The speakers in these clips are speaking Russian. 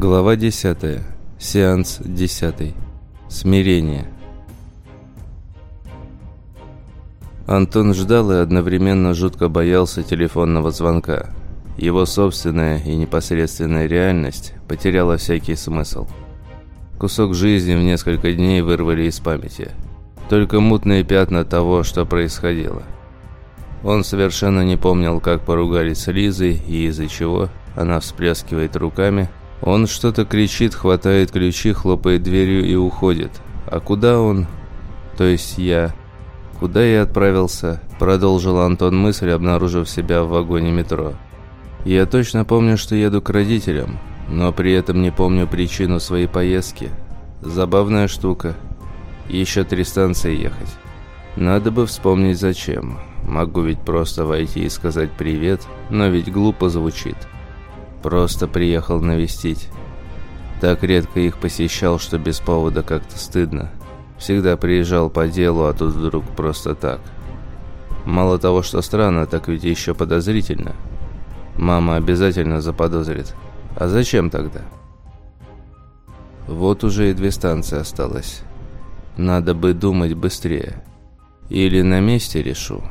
Глава 10. Сеанс 10. Смирение. Антон ждал и одновременно жутко боялся телефонного звонка. Его собственная и непосредственная реальность потеряла всякий смысл. Кусок жизни в несколько дней вырвали из памяти. Только мутные пятна того, что происходило. Он совершенно не помнил, как поругались с Лизой и из-за чего она всплескивает руками. Он что-то кричит, хватает ключи, хлопает дверью и уходит. А куда он? То есть я... «Куда я отправился?» – продолжил Антон мысль, обнаружив себя в вагоне метро. «Я точно помню, что еду к родителям, но при этом не помню причину своей поездки. Забавная штука. Еще три станции ехать. Надо бы вспомнить зачем. Могу ведь просто войти и сказать «привет», но ведь глупо звучит. Просто приехал навестить. Так редко их посещал, что без повода как-то стыдно. Всегда приезжал по делу, а тут вдруг просто так. Мало того, что странно, так ведь еще подозрительно. Мама обязательно заподозрит. А зачем тогда? Вот уже и две станции осталось. Надо бы думать быстрее. Или на месте решу.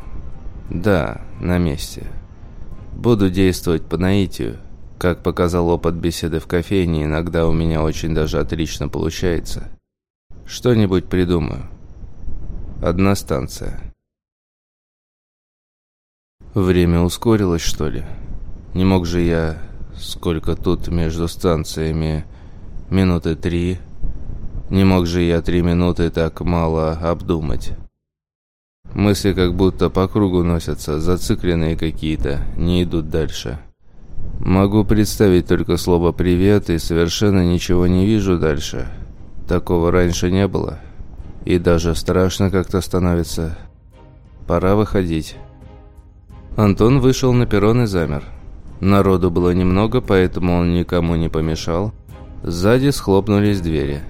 Да, на месте. Буду действовать по наитию. Как показал опыт беседы в кофейне, иногда у меня очень даже отлично получается. Что-нибудь придумаю. Одна станция. Время ускорилось, что ли? Не мог же я... Сколько тут между станциями? Минуты три. Не мог же я три минуты так мало обдумать. Мысли как будто по кругу носятся, зацикленные какие-то, не идут дальше. Могу представить только слово «привет» и совершенно ничего не вижу дальше. Такого раньше не было. И даже страшно как-то становится. Пора выходить. Антон вышел на перрон и замер. Народу было немного, поэтому он никому не помешал. Сзади схлопнулись двери.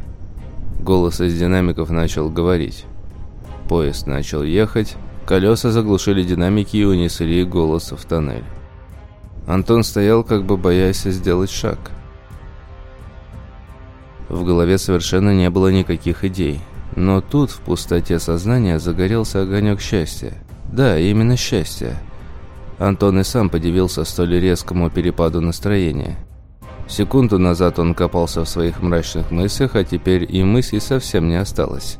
Голос из динамиков начал говорить. Поезд начал ехать. Колеса заглушили динамики и унесли голос в тоннель. Антон стоял, как бы боясь сделать шаг. В голове совершенно не было никаких идей. Но тут, в пустоте сознания, загорелся огонек счастья. Да, именно счастья. Антон и сам подивился столь резкому перепаду настроения. Секунду назад он копался в своих мрачных мыслях, а теперь и мыслей совсем не осталось.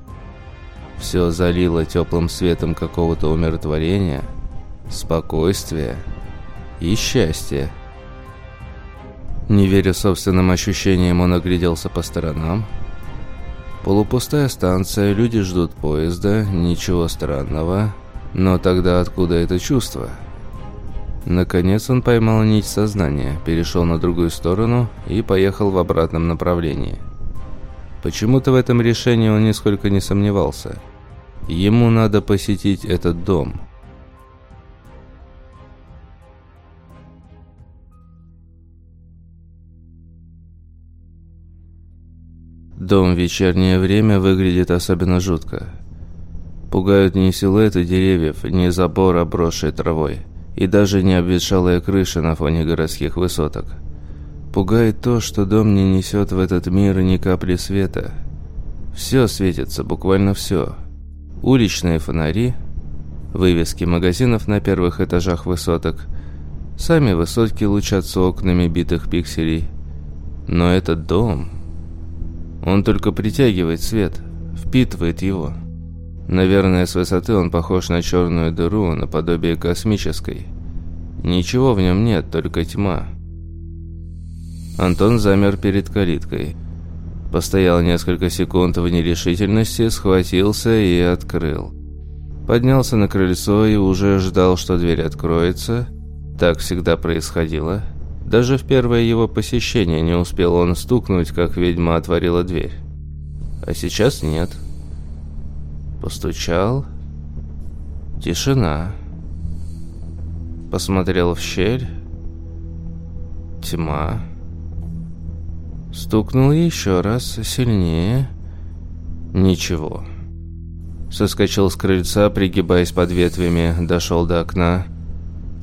Все залило теплым светом какого-то умиротворения, спокойствия и счастья. Не веря собственным ощущениям, он огляделся по сторонам. Полупустая станция, люди ждут поезда, ничего странного. Но тогда откуда это чувство? Наконец он поймал нить сознания, перешел на другую сторону и поехал в обратном направлении. Почему-то в этом решении он нисколько не сомневался. Ему надо посетить этот дом – Дом в вечернее время выглядит особенно жутко. Пугают не силуэты деревьев, не забор, обросший травой, и даже не обветшалая крыша на фоне городских высоток. Пугает то, что дом не несет в этот мир ни капли света. Все светится, буквально все. Уличные фонари, вывески магазинов на первых этажах высоток, сами высотки лучатся окнами битых пикселей. Но этот дом... Он только притягивает свет, впитывает его. Наверное, с высоты он похож на черную дыру, наподобие космической. Ничего в нем нет, только тьма. Антон замер перед калиткой. Постоял несколько секунд в нерешительности, схватился и открыл. Поднялся на крыльцо и уже ждал, что дверь откроется. Так всегда происходило. Даже в первое его посещение не успел он стукнуть, как ведьма отворила дверь. А сейчас нет. Постучал. Тишина. Посмотрел в щель. Тьма. Стукнул еще раз, сильнее. Ничего. Соскочил с крыльца, пригибаясь под ветвями, дошел до окна.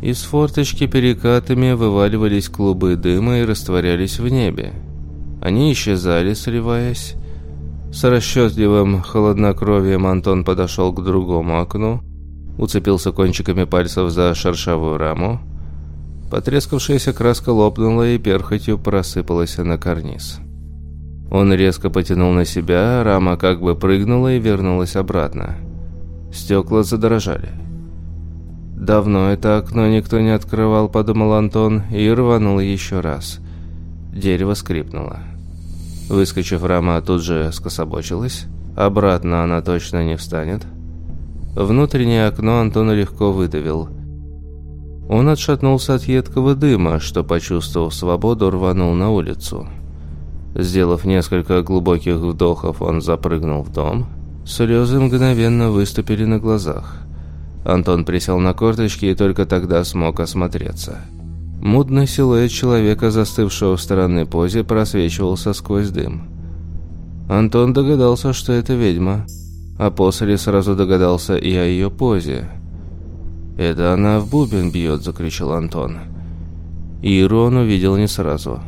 Из форточки перекатами вываливались клубы дыма и растворялись в небе. Они исчезали, сливаясь. С расчетливым холоднокровием Антон подошел к другому окну, уцепился кончиками пальцев за шершавую раму. Потрескавшаяся краска лопнула и перхотью просыпалась на карниз. Он резко потянул на себя, рама как бы прыгнула и вернулась обратно. Стекла задрожали. «Давно это окно никто не открывал», – подумал Антон и рванул еще раз. Дерево скрипнуло. Выскочив, рама тут же скособочилась. Обратно она точно не встанет. Внутреннее окно Антон легко выдавил. Он отшатнулся от едкого дыма, что, почувствовав свободу, рванул на улицу. Сделав несколько глубоких вдохов, он запрыгнул в дом. Слезы мгновенно выступили на глазах. Антон присел на корточки и только тогда смог осмотреться. Мудный силуэт человека, застывшего в странной позе, просвечивался сквозь дым. Антон догадался, что это ведьма а после сразу догадался и о ее позе. «Это она в бубен бьет», – закричал Антон. Иру он увидел не сразу.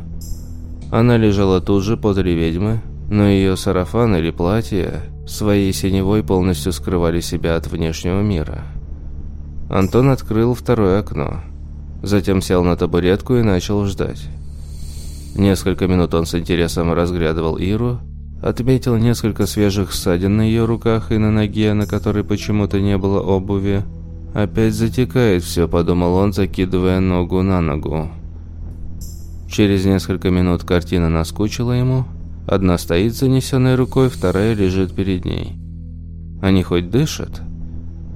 Она лежала тут же подле ведьмы, но ее сарафан или платье своей синевой полностью скрывали себя от внешнего мира. Антон открыл второе окно. Затем сел на табуретку и начал ждать. Несколько минут он с интересом разглядывал Иру, Отметил несколько свежих ссадин на ее руках и на ноге, на которой почему-то не было обуви. «Опять затекает все», – подумал он, закидывая ногу на ногу. Через несколько минут картина наскучила ему. Одна стоит занесенной рукой, вторая лежит перед ней. Они хоть дышат?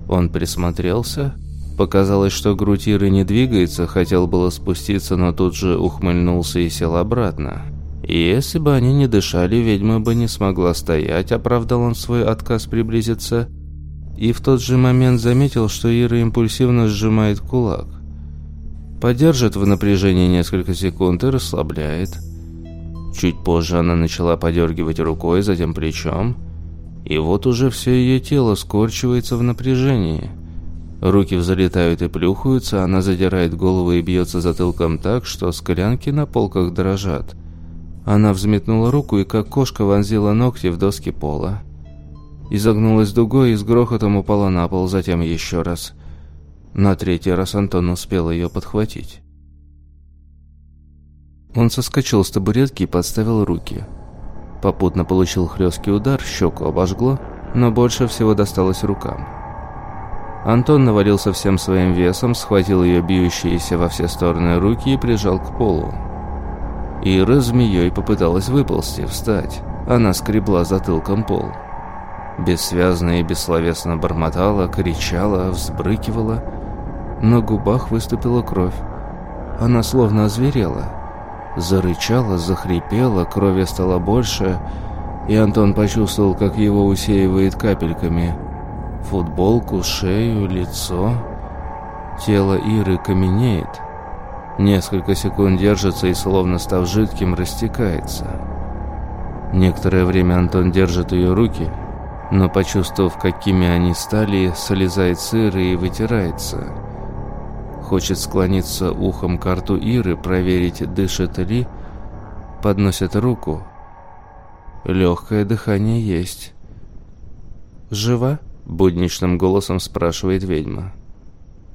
Он присмотрелся. Показалось, что грудь Иры не двигается, хотел было спуститься, но тут же ухмыльнулся и сел обратно. Если бы они не дышали, ведьма бы не смогла стоять, оправдал он свой отказ приблизиться. И в тот же момент заметил, что Ира импульсивно сжимает кулак. Подержит в напряжении несколько секунд и расслабляет. Чуть позже она начала подергивать рукой, затем плечом. И вот уже все ее тело скорчивается в напряжении. Руки взлетают и плюхаются, она задирает голову и бьется затылком так, что склянки на полках дрожат. Она взметнула руку и как кошка вонзила ногти в доски пола. Изогнулась дугой и с грохотом упала на пол, затем еще раз. На третий раз Антон успел ее подхватить. Он соскочил с табуретки и подставил руки. Попутно получил хлесткий удар, щеку обожгло, но больше всего досталось рукам. Антон навалился всем своим весом, схватил ее бьющиеся во все стороны руки и прижал к полу. Ира змеей попыталась выползти, встать. Она скребла затылком пол. Бессвязно и бессловесно бормотала, кричала, взбрыкивала. На губах выступила кровь. Она словно озверела. Зарычала, захрипела, крови стало больше, и Антон почувствовал, как его усеивает капельками. Футболку, шею, лицо. Тело Иры каменеет. Несколько секунд держится и, словно став жидким, растекается. Некоторое время Антон держит ее руки, но, почувствовав, какими они стали, слезает сыр и вытирается. Хочет склониться ухом к рту Иры, проверить, дышит ли, подносит руку. Легкое дыхание есть. «Жива?» – будничным голосом спрашивает ведьма.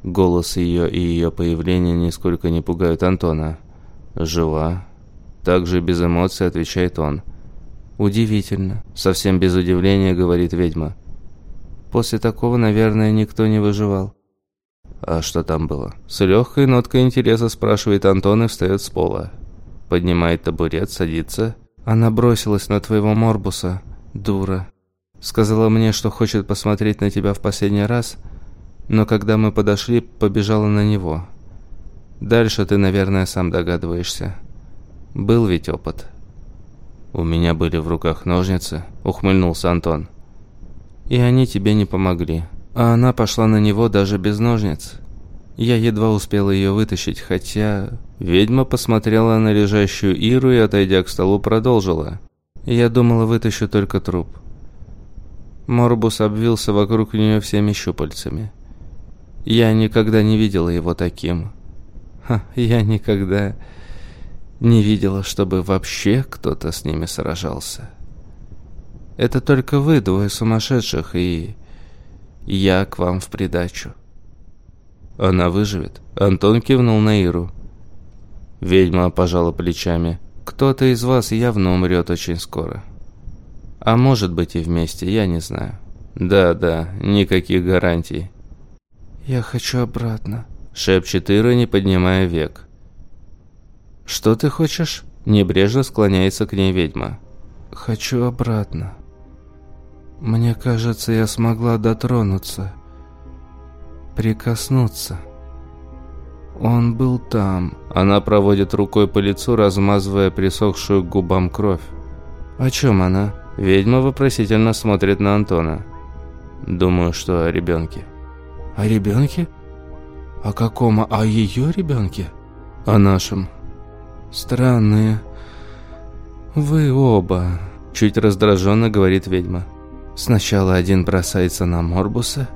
Голос ее и ее появление нисколько не пугают Антона. «Жива?» Также без эмоций отвечает он. «Удивительно», — совсем без удивления говорит ведьма. «После такого, наверное, никто не выживал». «А что там было?» С легкой ноткой интереса спрашивает Антон и встает с пола. Поднимает табурет, садится. «Она бросилась на твоего Морбуса, дура. Сказала мне, что хочет посмотреть на тебя в последний раз, но когда мы подошли, побежала на него. Дальше ты, наверное, сам догадываешься. Был ведь опыт. У меня были в руках ножницы, ухмыльнулся Антон. И они тебе не помогли. А она пошла на него даже без ножниц. Я едва успел ее вытащить, хотя... Ведьма посмотрела на лежащую Иру и, отойдя к столу, продолжила. Я думала, вытащу только труп. Морбус обвился вокруг нее всеми щупальцами. Я никогда не видела его таким. Ха, я никогда... Не видела, чтобы вообще кто-то с ними сражался. Это только вы, двое сумасшедших, и... Я к вам в придачу. Она выживет. Антон кивнул на Иру. Ведьма пожала плечами. Кто-то из вас явно умрет очень скоро. А может быть и вместе, я не знаю. Да, да, никаких гарантий. Я хочу обратно, шепчет Ира, не поднимая век. Что ты хочешь? Небрежно склоняется к ней ведьма. Хочу обратно. Мне кажется, я смогла дотронуться, прикоснуться. Он был там. Она проводит рукой по лицу, размазывая присохшую к губам кровь. О чем она? Ведьма вопросительно смотрит на Антона. Думаю, что о ребенке. О ребенке? О каком? О ее ребенке? О нашем. Странные. Вы оба. Чуть раздраженно говорит ведьма. Сначала один бросается на Морбуса,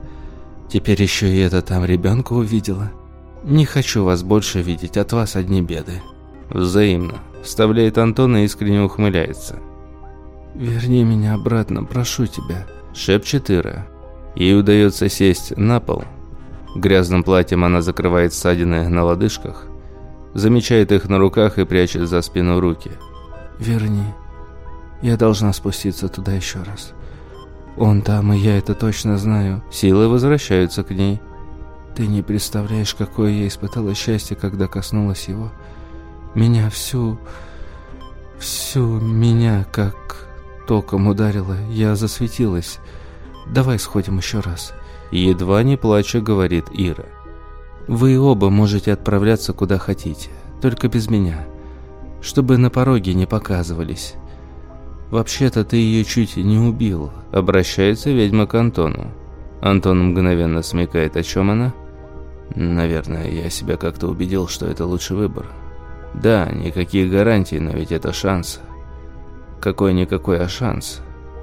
теперь еще и это там ребенка увидела. Не хочу вас больше видеть, от вас одни беды. Взаимно. Вставляет Антон и искренне ухмыляется. «Верни меня обратно, прошу тебя», – шепчет Ира. Ей удается сесть на пол. Грязным платьем она закрывает ссадины на лодыжках, замечает их на руках и прячет за спину руки. «Верни. Я должна спуститься туда еще раз». Он там, и я это точно знаю. Силы возвращаются к ней. Ты не представляешь, какое я испытала счастье, когда коснулась его. Меня всю... Всю меня как током ударило. Я засветилась. Давай сходим еще раз. Едва не плача, говорит Ира. Вы оба можете отправляться куда хотите, только без меня. Чтобы на пороге не показывались. «Вообще-то ты ее чуть не убил», – обращается ведьма к Антону. Антон мгновенно смекает, о чем она. «Наверное, я себя как-то убедил, что это лучший выбор. Да, никаких гарантий, но ведь это шанс. Какой-никакой, а шанс.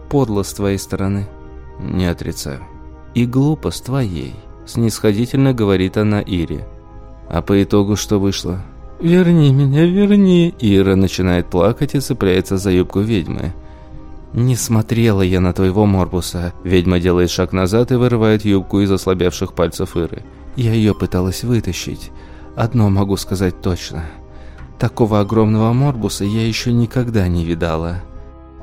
Подло с твоей стороны. Не отрицаю. И глупо с твоей», – снисходительно говорит она Ире. А по итогу что вышло? «Верни меня, верни!» Ира начинает плакать и цепляется за юбку ведьмы. «Не смотрела я на твоего Морбуса». Ведьма делает шаг назад и вырывает юбку из ослабевших пальцев Иры. «Я ее пыталась вытащить. Одно могу сказать точно. Такого огромного Морбуса я еще никогда не видала».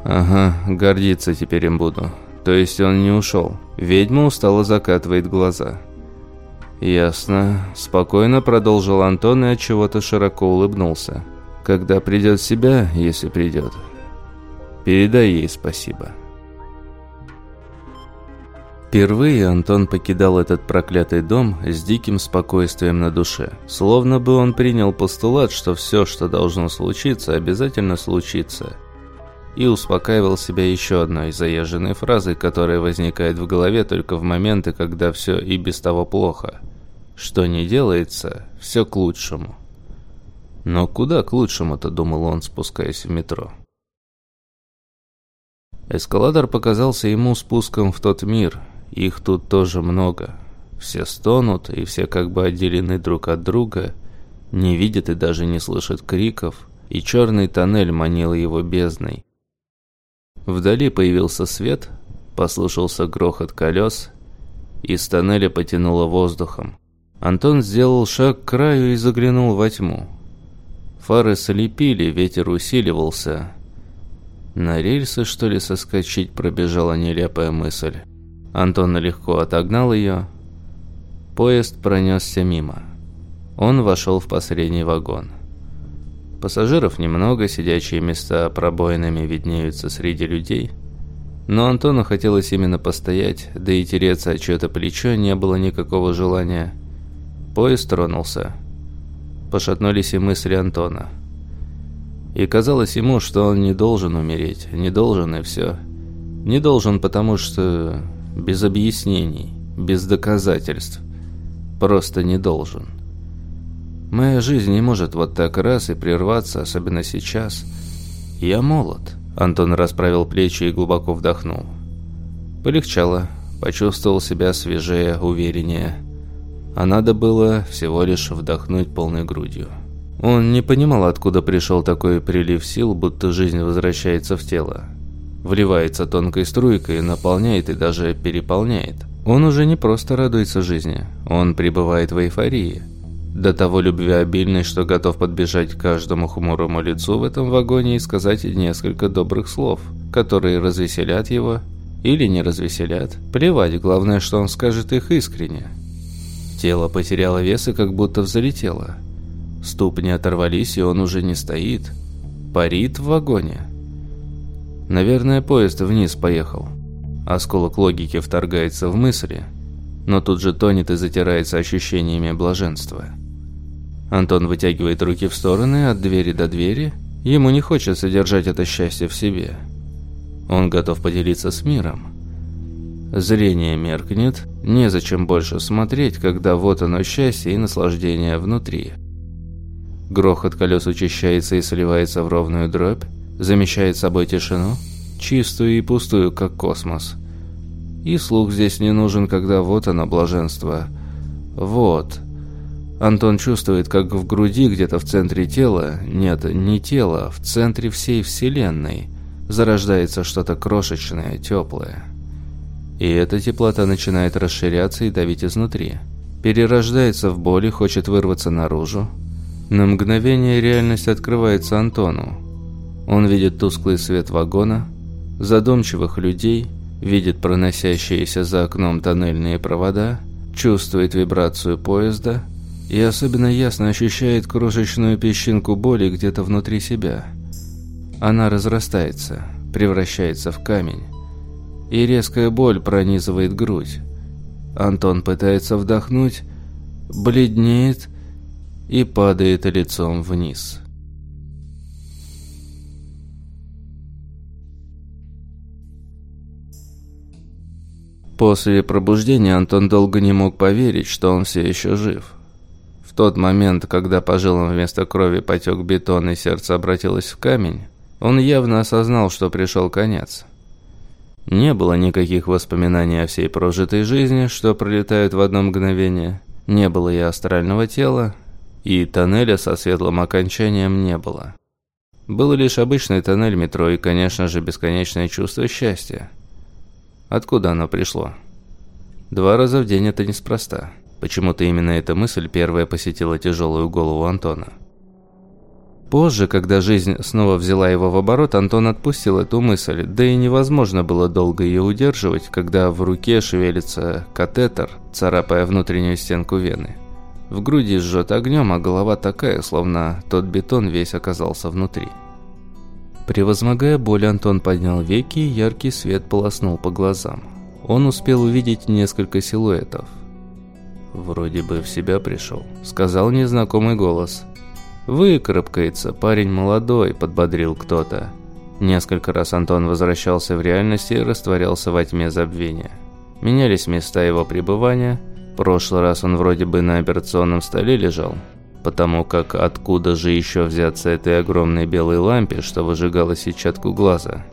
«Ага, гордиться теперь им буду. То есть он не ушел». Ведьма устало закатывает глаза. «Ясно», – спокойно продолжил Антон и от чего-то широко улыбнулся. «Когда придет в себя, если придет, передай ей спасибо». Впервые Антон покидал этот проклятый дом с диким спокойствием на душе. Словно бы он принял постулат, что все, что должно случиться, обязательно случится. И успокаивал себя еще одной заезженной фразой, которая возникает в голове только в моменты, когда все и без того плохо – что не делается, все к лучшему. Но куда к лучшему-то, думал он, спускаясь в метро. Эскалатор показался ему спуском в тот мир. Их тут тоже много. Все стонут, и все как бы отделены друг от друга, не видят и даже не слышат криков, и черный тоннель манил его бездной. Вдали появился свет, послышался грохот колес, из тоннеля потянуло воздухом. Антон сделал шаг к краю и заглянул во тьму. Фары слепили, ветер усиливался. На рельсы, что ли, соскочить, пробежала нелепая мысль. Антон легко отогнал ее. Поезд пронесся мимо. Он вошел в последний вагон. Пассажиров немного, сидячие места пробоинами виднеются среди людей. Но Антону хотелось именно постоять, да и тереться о чье-то плечо не было никакого желания. Поезд тронулся. Пошатнулись и мысли Антона. И казалось ему, что он не должен умереть, не должен и все. Не должен, потому что без объяснений, без доказательств. Просто не должен. Моя жизнь не может вот так раз и прерваться, особенно сейчас. Я молод. Антон расправил плечи и глубоко вдохнул. Полегчало. Почувствовал себя свежее, увереннее. А надо было всего лишь вдохнуть полной грудью. Он не понимал, откуда пришел такой прилив сил, будто жизнь возвращается в тело. Вливается тонкой струйкой, наполняет и даже переполняет. Он уже не просто радуется жизни, он пребывает в эйфории. До того любвеобильный, что готов подбежать к каждому хмурому лицу в этом вагоне и сказать несколько добрых слов, которые развеселят его или не развеселят. Плевать, главное, что он скажет их искренне. Тело потеряло вес и как будто взлетело. Ступни оторвались, и он уже не стоит. Парит в вагоне. Наверное, поезд вниз поехал. Осколок логики вторгается в мысли, но тут же тонет и затирается ощущениями блаженства. Антон вытягивает руки в стороны от двери до двери. Ему не хочется держать это счастье в себе. Он готов поделиться с миром. Зрение меркнет, незачем больше смотреть, когда вот оно счастье и наслаждение внутри. Грохот колес учащается и сливается в ровную дробь, замещает собой тишину, чистую и пустую, как космос. И слух здесь не нужен, когда вот оно, блаженство. Вот. Антон чувствует, как в груди, где-то в центре тела, нет, не тела, в центре всей Вселенной, зарождается что-то крошечное, теплое. И эта теплота начинает расширяться и давить изнутри. Перерождается в боли, хочет вырваться наружу, на мгновение реальность открывается Антону. Он видит тусклый свет вагона, задумчивых людей, видит проносящиеся за окном тоннельные провода, чувствует вибрацию поезда и особенно ясно ощущает крошечную песчинку боли где-то внутри себя. Она разрастается, превращается в камень, и резкая боль пронизывает грудь. Антон пытается вдохнуть, бледнеет и падает лицом вниз. После пробуждения Антон долго не мог поверить, что он все еще жив. В тот момент, когда по жилам вместо крови потек бетон и сердце обратилось в камень, он явно осознал, что пришел конец. Не было никаких воспоминаний о всей прожитой жизни, что пролетают в одно мгновение. Не было и астрального тела, и тоннеля со светлым окончанием не было. Был лишь обычный тоннель метро и, конечно же, бесконечное чувство счастья. Откуда оно пришло? Два раза в день это неспроста. Почему-то именно эта мысль первая посетила тяжелую голову Антона. Позже, когда жизнь снова взяла его в оборот, Антон отпустил эту мысль, да и невозможно было долго ее удерживать, когда в руке шевелится катетер, царапая внутреннюю стенку вены. В груди жжет огнем, а голова такая, словно тот бетон весь оказался внутри. Превозмогая боль, Антон поднял веки, и яркий свет полоснул по глазам. Он успел увидеть несколько силуэтов. «Вроде бы в себя пришел», — сказал незнакомый голос. «Выкарабкается, парень молодой», — подбодрил кто-то. Несколько раз Антон возвращался в реальность и растворялся во тьме забвения. Менялись места его пребывания — прошлый раз он вроде бы на операционном столе лежал, потому как откуда же еще взяться этой огромной белой лампе, что выжигала сетчатку глаза.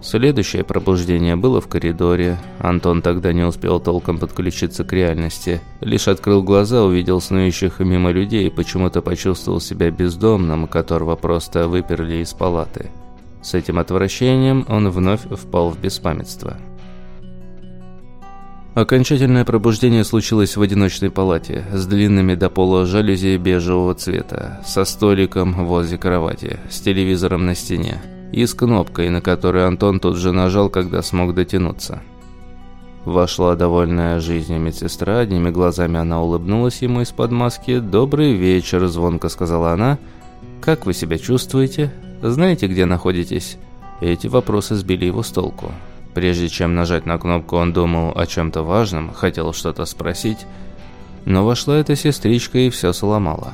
Следующее пробуждение было в коридоре. Антон тогда не успел толком подключиться к реальности. Лишь открыл глаза, увидел снующих мимо людей и почему-то почувствовал себя бездомным, которого просто выперли из палаты. С этим отвращением он вновь впал в беспамятство. Окончательное пробуждение случилось в одиночной палате, с длинными до пола жалюзи бежевого цвета, со столиком возле кровати, с телевизором на стене и с кнопкой, на которую Антон тут же нажал, когда смог дотянуться. Вошла довольная жизнью медсестра, одними глазами она улыбнулась ему из-под маски. «Добрый вечер», – звонко сказала она. «Как вы себя чувствуете? Знаете, где находитесь?» Эти вопросы сбили его с толку. Прежде чем нажать на кнопку, он думал о чем-то важном, хотел что-то спросить, но вошла эта сестричка и все сломала.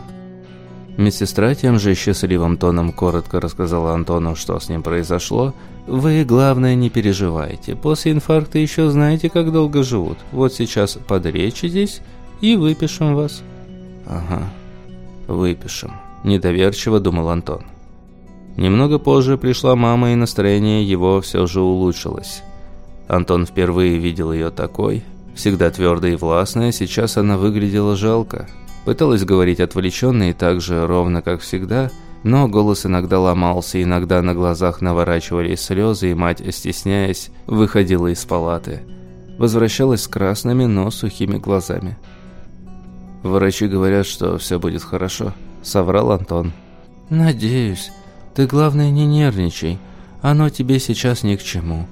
Медсестра тем же счастливым тоном коротко рассказала Антону, что с ним произошло. «Вы, главное, не переживайте. После инфаркта еще знаете, как долго живут. Вот сейчас подречитесь и выпишем вас». «Ага, выпишем», – недоверчиво думал Антон. Немного позже пришла мама, и настроение его все же улучшилось. Антон впервые видел ее такой, всегда твердой и властной, а сейчас она выглядела жалко. Пыталась говорить отвлеченно и так же ровно, как всегда, но голос иногда ломался, иногда на глазах наворачивались слезы, и мать, стесняясь, выходила из палаты. Возвращалась с красными, но сухими глазами. «Врачи говорят, что все будет хорошо», — соврал Антон. «Надеюсь. Ты, главное, не нервничай. Оно тебе сейчас ни к чему.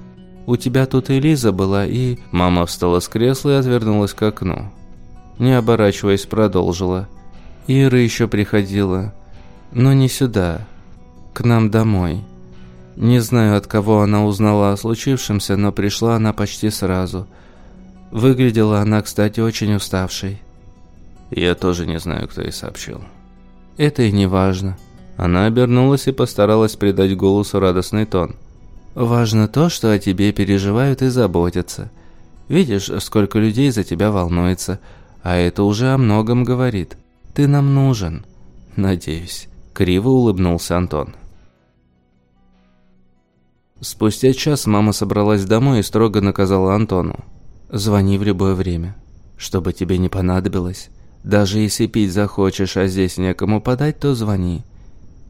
У тебя тут и Лиза была, и...» Мама встала с кресла и отвернулась к окну. Не оборачиваясь, продолжила. «Ира еще приходила. Но не сюда. К нам домой. Не знаю, от кого она узнала о случившемся, но пришла она почти сразу. Выглядела она, кстати, очень уставшей. Я тоже не знаю, кто ей сообщил. Это и не важно. Она обернулась и постаралась придать голосу радостный тон. Важно то, что о тебе переживают и заботятся. Видишь, сколько людей за тебя волнуется, а это уже о многом говорит. Ты нам нужен. Надеюсь. Криво улыбнулся Антон. Спустя час мама собралась домой и строго наказала Антону. «Звони в любое время, чтобы тебе не понадобилось. Даже если пить захочешь, а здесь некому подать, то звони.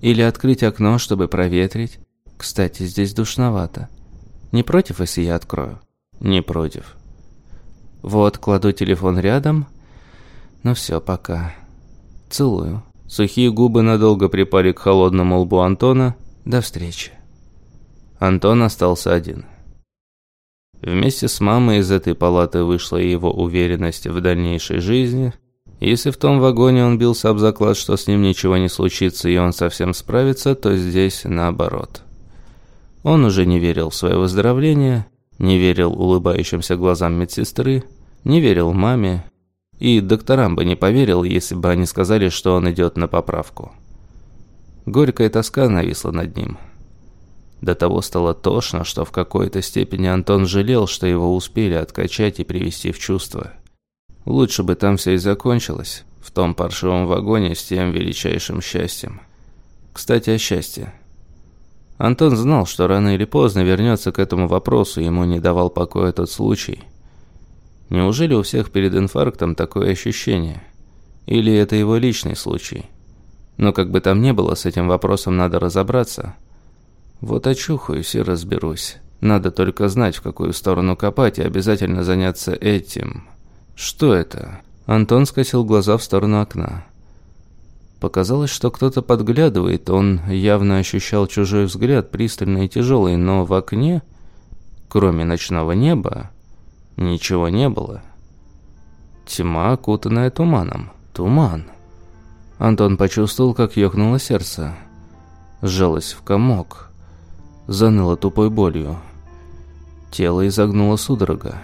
Или открыть окно, чтобы проветрить. Кстати, здесь душновато. Не против, если я открою? Не против. Вот, кладу телефон рядом. Ну все, пока. Целую. Сухие губы надолго припали к холодному лбу Антона. До встречи. Антон остался один. Вместе с мамой из этой палаты вышла его уверенность в дальнейшей жизни – если в том вагоне он бился об заклад, что с ним ничего не случится и он совсем справится, то здесь наоборот. Он уже не верил в свое выздоровление, не верил улыбающимся глазам медсестры, не верил маме, и докторам бы не поверил, если бы они сказали, что он идет на поправку. Горькая тоска нависла над ним. До того стало тошно, что в какой-то степени Антон жалел, что его успели откачать и привести в чувство – Лучше бы там все и закончилось, в том паршивом вагоне с тем величайшим счастьем. Кстати, о счастье. Антон знал, что рано или поздно вернется к этому вопросу, ему не давал покоя тот случай. Неужели у всех перед инфарктом такое ощущение? Или это его личный случай? Но как бы там ни было, с этим вопросом надо разобраться. Вот очухаюсь и разберусь. Надо только знать, в какую сторону копать, и обязательно заняться этим. «Что это?» Антон скосил глаза в сторону окна. Показалось, что кто-то подглядывает, он явно ощущал чужой взгляд, пристальный и тяжелый, но в окне, кроме ночного неба, ничего не было. Тьма, окутанная туманом. Туман. Антон почувствовал, как ёкнуло сердце. Сжалось в комок. Заныло тупой болью. Тело изогнуло судорога.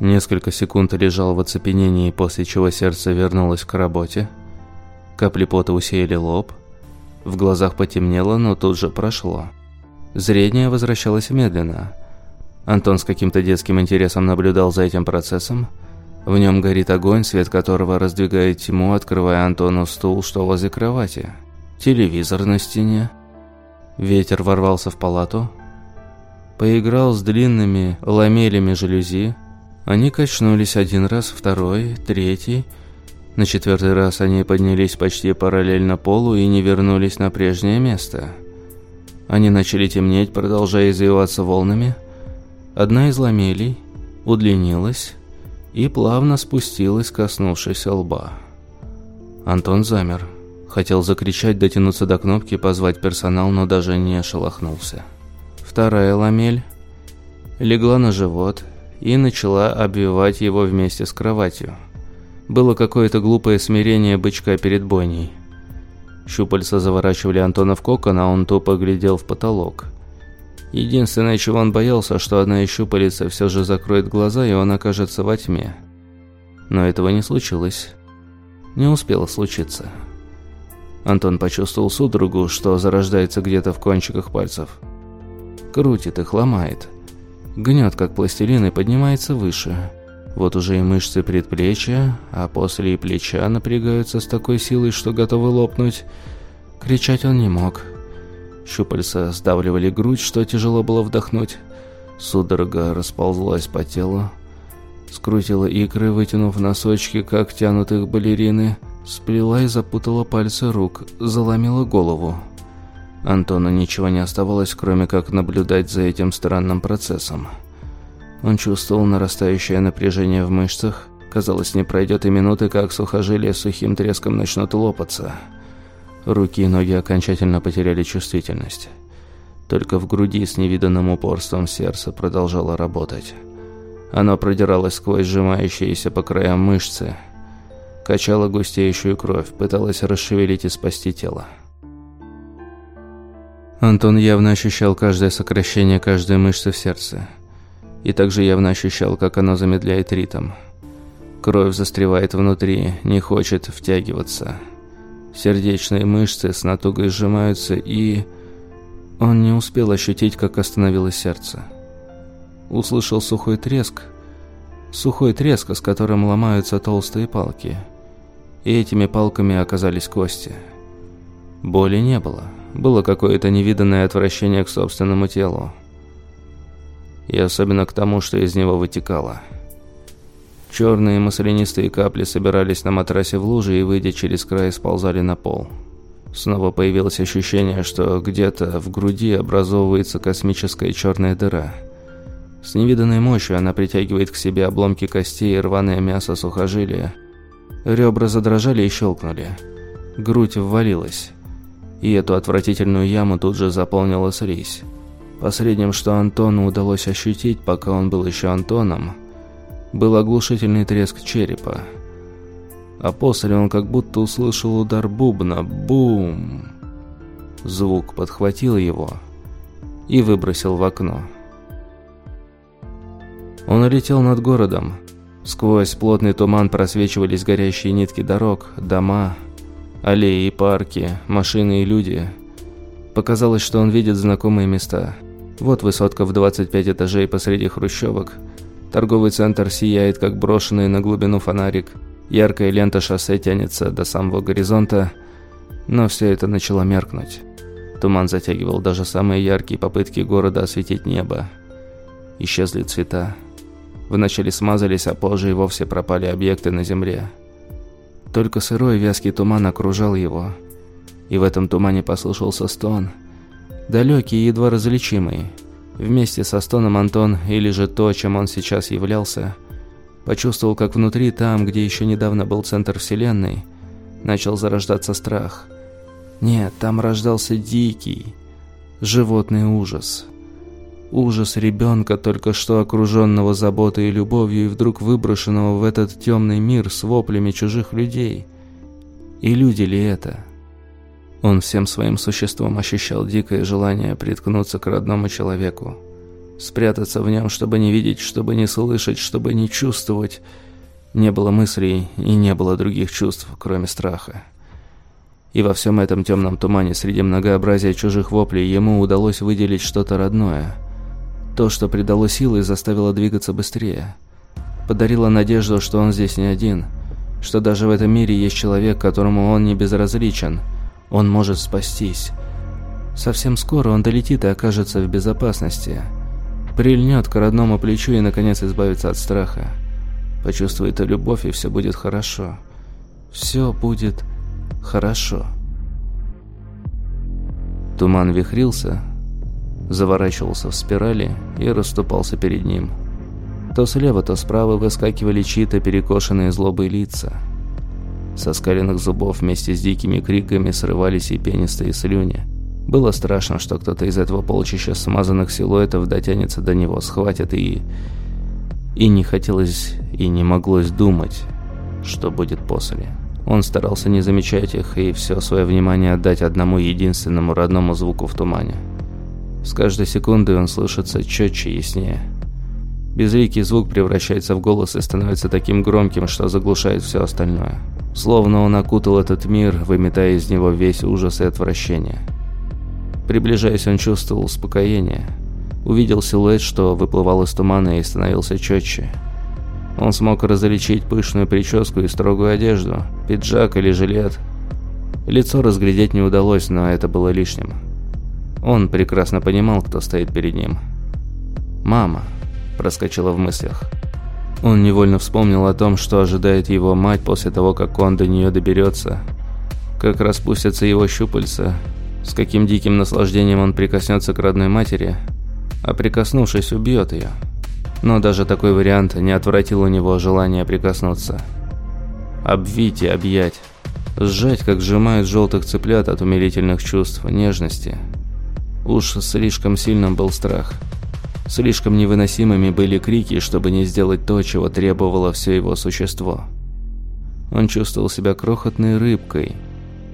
Несколько секунд лежал в оцепенении, после чего сердце вернулось к работе. Капли пота усеяли лоб. В глазах потемнело, но тут же прошло. Зрение возвращалось медленно. Антон с каким-то детским интересом наблюдал за этим процессом. В нем горит огонь, свет которого раздвигает тьму, открывая Антону стул, что возле кровати. Телевизор на стене. Ветер ворвался в палату. Поиграл с длинными ламелями жалюзи, они качнулись один раз, второй, третий. На четвертый раз они поднялись почти параллельно полу и не вернулись на прежнее место. Они начали темнеть, продолжая извиваться волнами. Одна из ламелей удлинилась и плавно спустилась, коснувшись лба. Антон замер. Хотел закричать, дотянуться до кнопки, позвать персонал, но даже не шелохнулся. Вторая ламель легла на живот и начала обвивать его вместе с кроватью. Было какое-то глупое смирение бычка перед бойней. Щупальца заворачивали Антона в кокон, а он тупо глядел в потолок. Единственное, чего он боялся, что одна из щупалец все же закроет глаза, и он окажется во тьме. Но этого не случилось. Не успело случиться. Антон почувствовал судорогу, что зарождается где-то в кончиках пальцев. Крутит их, ломает. Гнет, как пластилин, и поднимается выше. Вот уже и мышцы предплечья, а после и плеча напрягаются с такой силой, что готовы лопнуть. Кричать он не мог. Щупальца сдавливали грудь, что тяжело было вдохнуть. Судорога расползлась по телу. Скрутила икры, вытянув носочки, как тянут их балерины. Сплела и запутала пальцы рук, заломила голову. Антону ничего не оставалось, кроме как наблюдать за этим странным процессом. Он чувствовал нарастающее напряжение в мышцах. Казалось, не пройдет и минуты, как сухожилия сухим треском начнут лопаться. Руки и ноги окончательно потеряли чувствительность. Только в груди с невиданным упорством сердце продолжало работать. Оно продиралось сквозь сжимающиеся по краям мышцы, качало густеющую кровь, пыталось расшевелить и спасти тело. Антон явно ощущал каждое сокращение каждой мышцы в сердце. И также явно ощущал, как оно замедляет ритм. Кровь застревает внутри, не хочет втягиваться. Сердечные мышцы с натугой сжимаются и... Он не успел ощутить, как остановилось сердце. Услышал сухой треск. Сухой треск, с которым ломаются толстые палки. И этими палками оказались кости. Боли не было. Было какое-то невиданное отвращение к собственному телу. И особенно к тому, что из него вытекало. Черные маслянистые капли собирались на матрасе в луже и, выйдя через край, сползали на пол. Снова появилось ощущение, что где-то в груди образовывается космическая черная дыра. С невиданной мощью она притягивает к себе обломки костей и рваное мясо сухожилия. Ребра задрожали и щелкнули. Грудь ввалилась и эту отвратительную яму тут же заполнила слизь. Последним, что Антону удалось ощутить, пока он был еще Антоном, был оглушительный треск черепа. А после он как будто услышал удар бубна. Бум! Звук подхватил его и выбросил в окно. Он летел над городом. Сквозь плотный туман просвечивались горящие нитки дорог, дома, Аллеи и парки, машины и люди. Показалось, что он видит знакомые места. Вот высотка в 25 этажей посреди хрущевок. Торговый центр сияет, как брошенный на глубину фонарик. Яркая лента шоссе тянется до самого горизонта. Но все это начало меркнуть. Туман затягивал даже самые яркие попытки города осветить небо. Исчезли цвета. Вначале смазались, а позже и вовсе пропали объекты на земле. Только сырой вязкий туман окружал его. И в этом тумане послышался стон. Далекий и едва различимый. Вместе со стоном Антон, или же то, чем он сейчас являлся, почувствовал, как внутри, там, где еще недавно был центр вселенной, начал зарождаться страх. Нет, там рождался дикий, животный ужас. Ужас ребенка, только что окруженного заботой и любовью, и вдруг выброшенного в этот темный мир с воплями чужих людей. И люди ли это? Он всем своим существом ощущал дикое желание приткнуться к родному человеку. Спрятаться в нем, чтобы не видеть, чтобы не слышать, чтобы не чувствовать. Не было мыслей и не было других чувств, кроме страха. И во всем этом темном тумане среди многообразия чужих воплей ему удалось выделить что-то родное – то, что придало силы и заставило двигаться быстрее. Подарило надежду, что он здесь не один, что даже в этом мире есть человек, которому он не безразличен. Он может спастись. Совсем скоро он долетит и окажется в безопасности. Прильнет к родному плечу и, наконец, избавится от страха. Почувствует любовь, и все будет хорошо. Все будет хорошо. Туман вихрился, заворачивался в спирали и расступался перед ним. То слева, то справа выскакивали чьи-то перекошенные злобые лица. Со скаленных зубов вместе с дикими криками срывались и пенистые слюни. Было страшно, что кто-то из этого полчища смазанных силуэтов дотянется до него, схватит и... И не хотелось и не моглось думать, что будет после. Он старался не замечать их и все свое внимание отдать одному единственному родному звуку в тумане – с каждой секундой он слышится четче и яснее. Безликий звук превращается в голос и становится таким громким, что заглушает все остальное. Словно он окутал этот мир, выметая из него весь ужас и отвращение. Приближаясь, он чувствовал успокоение. Увидел силуэт, что выплывал из тумана и становился четче. Он смог различить пышную прическу и строгую одежду, пиджак или жилет. Лицо разглядеть не удалось, но это было лишним. Он прекрасно понимал, кто стоит перед ним. «Мама», – проскочила в мыслях. Он невольно вспомнил о том, что ожидает его мать после того, как он до нее доберется. Как распустятся его щупальца, с каким диким наслаждением он прикоснется к родной матери, а прикоснувшись, убьет ее. Но даже такой вариант не отвратил у него желание прикоснуться. Обвить и объять. Сжать, как сжимают желтых цыплят от умилительных чувств, нежности. Уж слишком сильным был страх. Слишком невыносимыми были крики, чтобы не сделать то, чего требовало все его существо. Он чувствовал себя крохотной рыбкой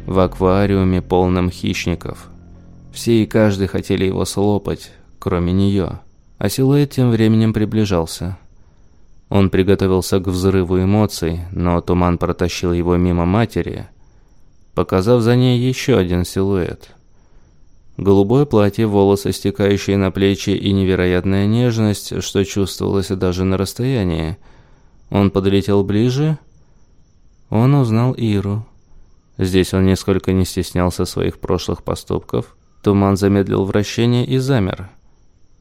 в аквариуме, полном хищников. Все и каждый хотели его слопать, кроме нее. А силуэт тем временем приближался. Он приготовился к взрыву эмоций, но туман протащил его мимо матери, показав за ней еще один силуэт – Голубое платье, волосы, стекающие на плечи и невероятная нежность, что чувствовалось даже на расстоянии. Он подлетел ближе. Он узнал Иру. Здесь он нисколько не стеснялся своих прошлых поступков. Туман замедлил вращение и замер.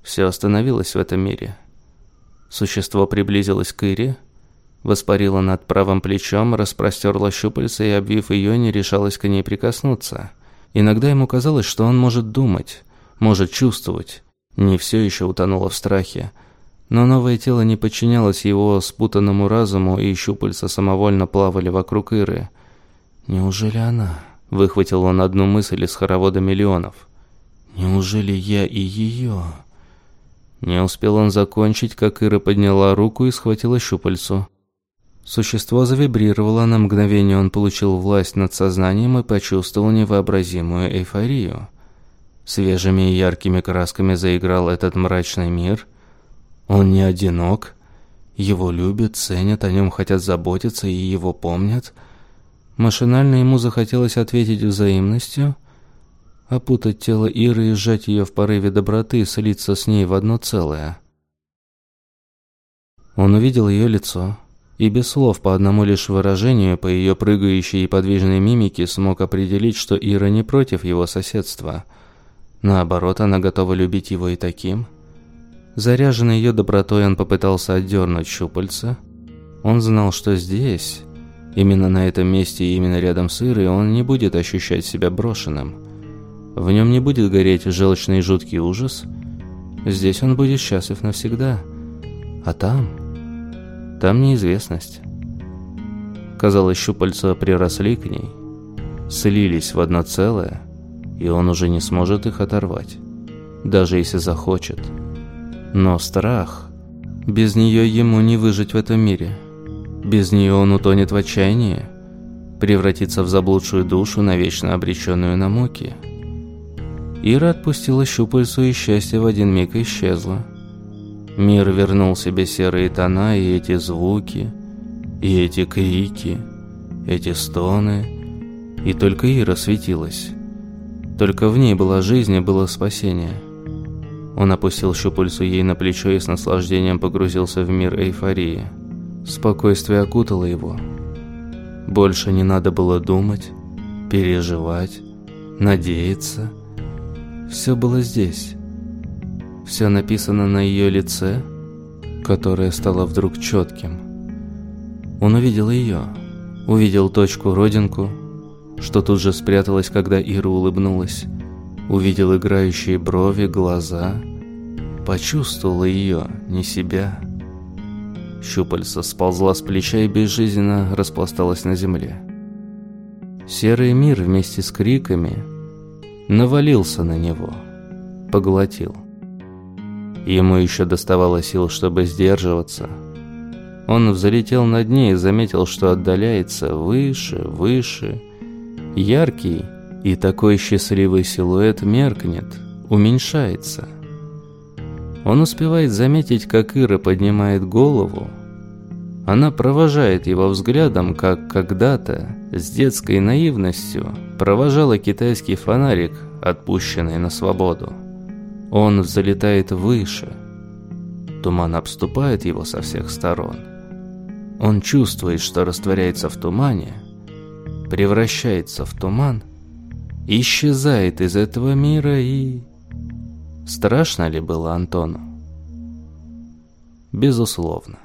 Все остановилось в этом мире. Существо приблизилось к Ире, воспарило над правым плечом, распростерло щупальца и, обвив ее, не решалось к ней прикоснуться – Иногда ему казалось, что он может думать, может чувствовать. Не все еще утонуло в страхе. Но новое тело не подчинялось его спутанному разуму, и щупальца самовольно плавали вокруг Иры. «Неужели она?» – выхватил он одну мысль из хоровода миллионов. «Неужели я и ее?» Не успел он закончить, как Ира подняла руку и схватила щупальцу. Существо завибрировало, на мгновение он получил власть над сознанием и почувствовал невообразимую эйфорию. Свежими и яркими красками заиграл этот мрачный мир. Он не одинок. Его любят, ценят, о нем хотят заботиться и его помнят. Машинально ему захотелось ответить взаимностью, опутать тело Иры и сжать ее в порыве доброты, слиться с ней в одно целое. Он увидел ее лицо, и без слов по одному лишь выражению, по ее прыгающей и подвижной мимике смог определить, что Ира не против его соседства. Наоборот, она готова любить его и таким. Заряженный ее добротой, он попытался отдернуть щупальца. Он знал, что здесь, именно на этом месте и именно рядом с Ирой, он не будет ощущать себя брошенным. В нем не будет гореть желчный жуткий ужас. Здесь он будет счастлив навсегда. А там... Там неизвестность. Казалось, щупальца приросли к ней, слились в одно целое, и он уже не сможет их оторвать, даже если захочет. Но страх... Без нее ему не выжить в этом мире. Без нее он утонет в отчаянии, превратится в заблудшую душу, навечно обреченную на муки. Ира отпустила щупальцу, и счастье в один миг исчезло. Мир вернул себе серые тона и эти звуки, и эти крики, эти стоны. И только Ира светилась. Только в ней была жизнь и было спасение. Он опустил щупальцу ей на плечо и с наслаждением погрузился в мир эйфории. Спокойствие окутало его. Больше не надо было думать, переживать, надеяться. Все было здесь. Все написано на ее лице, которое стало вдруг четким. Он увидел ее, увидел точку-родинку, что тут же спряталась, когда Ира улыбнулась. Увидел играющие брови, глаза. Почувствовал ее, не себя. Щупальца сползла с плеча и безжизненно распласталась на земле. Серый мир вместе с криками навалился на него, поглотил. Ему еще доставало сил, чтобы сдерживаться. Он взлетел над ней и заметил, что отдаляется выше, выше. Яркий и такой счастливый силуэт меркнет, уменьшается. Он успевает заметить, как Ира поднимает голову. Она провожает его взглядом, как когда-то, с детской наивностью, провожала китайский фонарик, отпущенный на свободу. Он залетает выше. Туман обступает его со всех сторон. Он чувствует, что растворяется в тумане, превращается в туман, исчезает из этого мира и... Страшно ли было Антону? Безусловно.